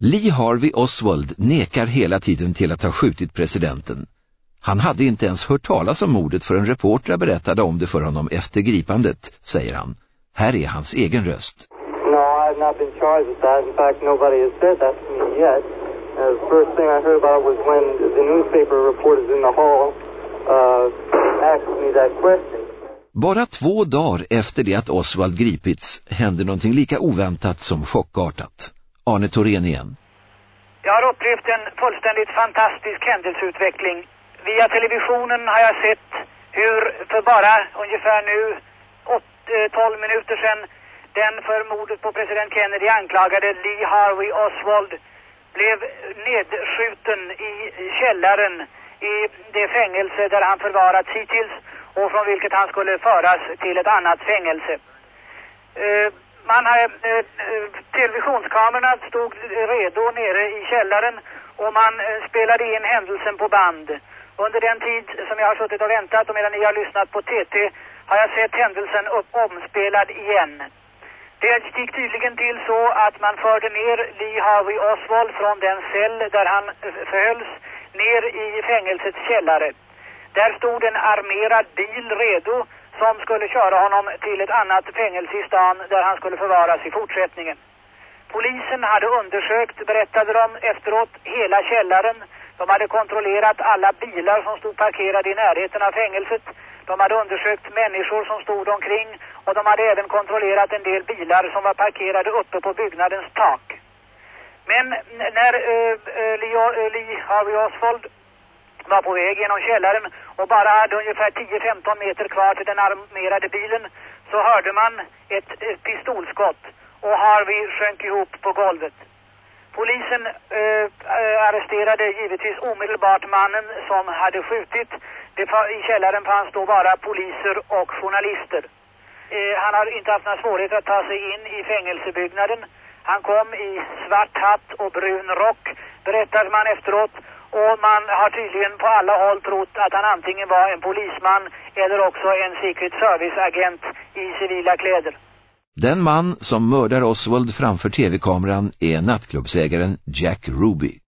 Lee Harvey Oswald nekar hela tiden till att ha skjutit presidenten. Han hade inte ens hört talas om mordet förrän reportrar berättade om det för honom efter gripandet, säger han. Här är hans egen röst. No, I've not been charged with that. In fact, nobody has said that to me yet. Uh, the first thing I heard about was when the newspaper reporters in the hall uh, asked me that question. Bara två dagar efter det att Oswald gripits hände någonting lika oväntat som chockartat. Arne Thorén igen. Jag har upplevt en fullständigt fantastisk händelseutveckling. Via televisionen har jag sett hur för bara ungefär nu 12 eh, minuter sedan den för mordet på president Kennedy anklagade Lee Harvey Oswald blev nedskjuten i källaren i det fängelse där han förvarats hittills och från vilket han skulle föras till ett annat fängelse. Eh, man hade, eh, televisionskamerorna stod redo nere i källaren och man eh, spelade in händelsen på band. Under den tid som jag har suttit och väntat och medan ni har lyssnat på TT har jag sett händelsen upp, omspelad igen. Det gick tydligen till så att man förde ner Lee Harvey Oswald från den cell där han eh, förhölls ner i fängelsets källare. Där stod en armerad bil redo som skulle köra honom till ett annat fängelse i stan där han skulle förvaras i fortsättningen. Polisen hade undersökt, berättade de efteråt, hela källaren. De hade kontrollerat alla bilar som stod parkerade i närheten av fängelset. De hade undersökt människor som stod omkring och de hade även kontrollerat en del bilar som var parkerade uppe på byggnadens tak. Men när eh, eh, uh, uh, Lee, eh, Lee Harvey Oswald var på väg genom källaren och bara hade ungefär 10-15 meter kvar till den armerade bilen så hörde man ett, ett pistolskott och Harvey sjönk ihop på golvet. Polisen äh, arresterade givetvis omedelbart mannen som hade skjutit. Det, I källaren fanns då bara poliser och journalister. Äh, han har inte haft några svårigheter att ta sig in i fängelsebyggnaden. Han kom i svart hatt och brun rock, berättade man efteråt. Och man har tydligen på alla håll trott att han antingen var en polisman eller också en Secret Service-agent i civila kläder. Den man som mördar Oswald framför tv-kameran är nattklubbsägaren Jack Ruby.